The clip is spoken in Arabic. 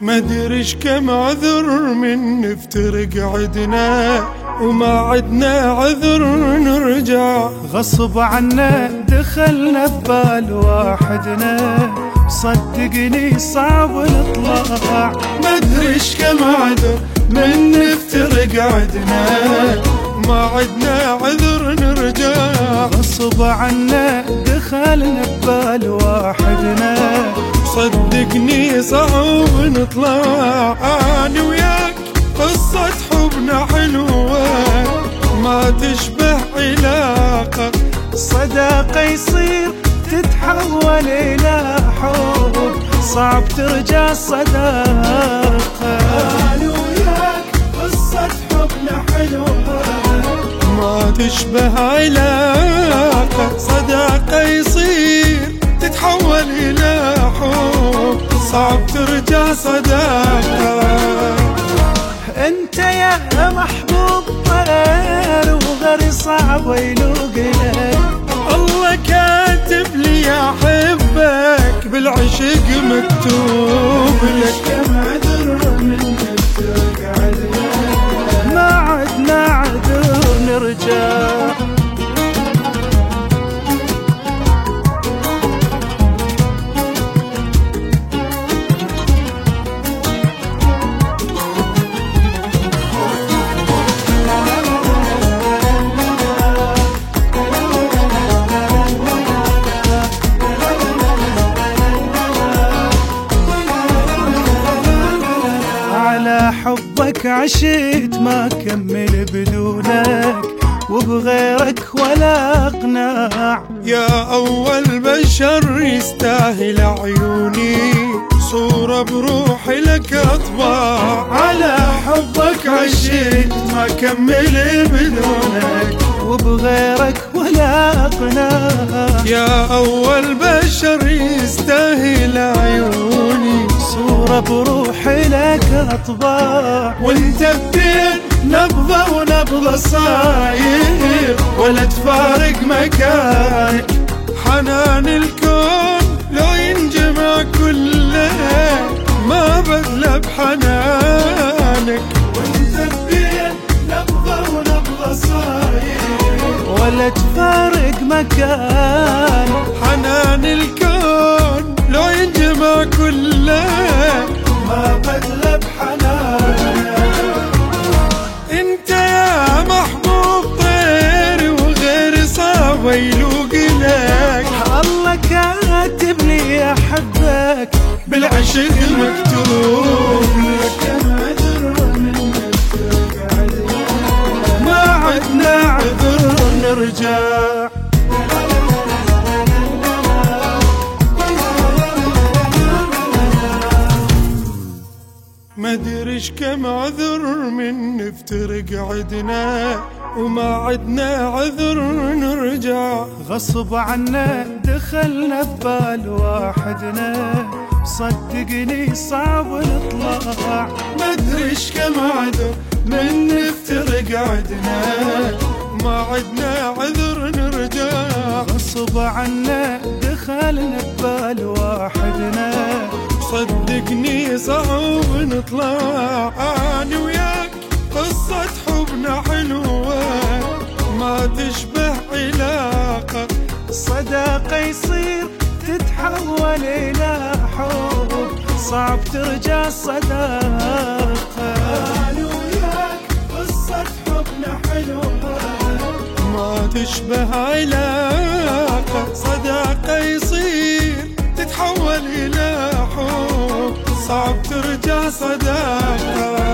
مدريش كم عذر من نفترق عدنا وما عدنا عذر نرجع. غصب عنا دخلنا ببال واحدنا. صدقني صعب نطلع مدريش كم عذر من نفترق عدنا. ما عدنا عذر نرجع. غصب عنا دخلنا ببال واحدنا. صدقني صعب نطلع أنا وياك قصة حبنا حلوة إلى حب صعب ترجع صداقة. أنا وياك قصة حبنا حلوة ما تشبه علاقة صداقة يصير تتحول إلى حب صعب ترجع صداقة. أنت يا محبوب طير وغير صعب يلوق لك مكتوب لك كم عذر من نفترق عذر على حبك عشت ما كمل بدونك وبغيرك ولا اقناع يا أول بشر يستاهل عيوني صورة بروحي لك أطبع. على حبك عشت ما كمل بدونك وبغيرك ولا اقناع يا أول بشر بروحي لك أطباع. وانت بين نبضة ونبضة صاير. ولا تفارق مكانك. حنان الكون لو ينجمع كله ما بدله بحنانك. وانت بين نبضة ونبضة صاير. ولا تفارق مكان حنان الكون لو ينجمع كله يلوق لك الله كاتب لي أحبك بالعشق مكتوب لك كم عذر من نفترق عذر ما عدنا عذر نرجع. مدريش كم عذر من نفترق عدنا. وما عدنا عذر نرجع. غصب عنا دخلنا ببال واحدنا. صدقني صعب نطلع مدريش كم عذر من نفترق عدنا. ما عدنا عذر نرجع. غصب عنا دخلنا ببال واحدنا. صدقني صعب نطلع. أنا وياك قصة ما تشبه علاقة. صداقة يصير تتحول إلى حب. صعب ترجع صداقة أنا وياك قصة حبنا حلوة. ما تشبه علاقة. صداقة يصير تتحول إلى حب. صعب ترجع صداقة